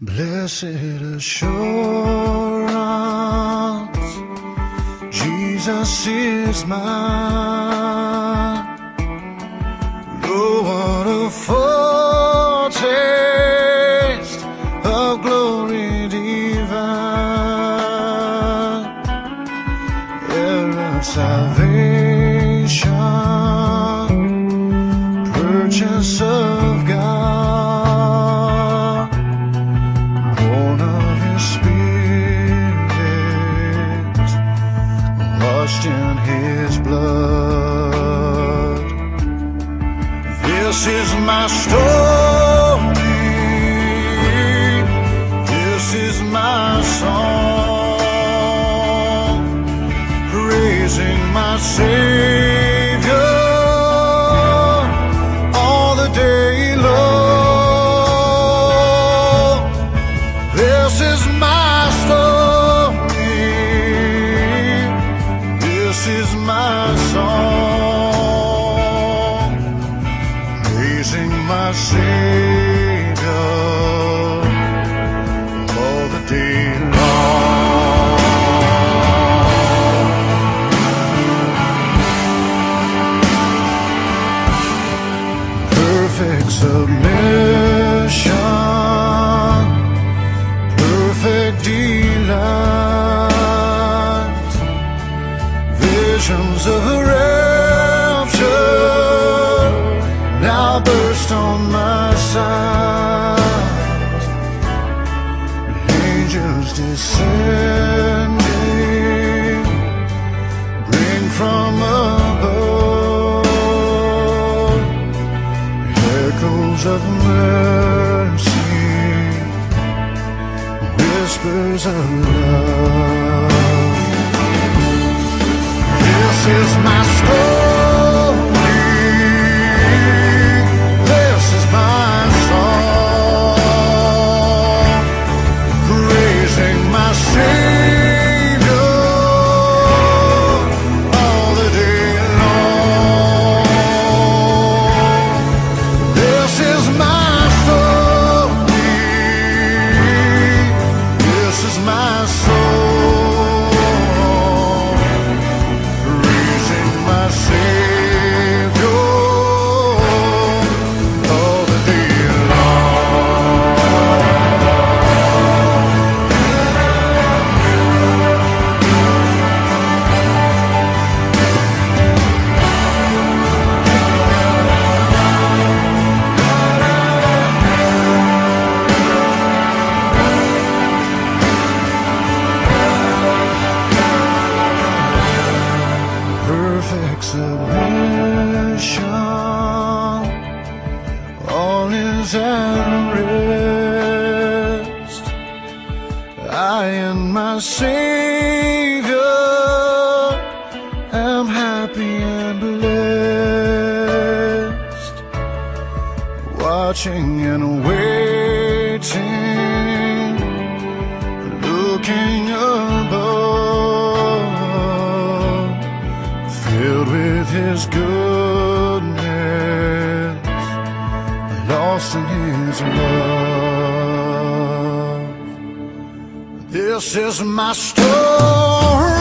Blessed assurance, Jesus is mine. Oh, what a foretaste of glory divine, heir of salvation, This is my story. This is my song. Praising my Savior all the day long. This is my story. This is my song praising my Savior all the day long. Perfect submission, perfect delight visions of a now on my side. Angels descending, bring from above echoes of mercy, whispers of love. This is my story. I and my Savior am happy and blessed, watching and waiting, looking above filled with his goodness, lost in his love. This is my story.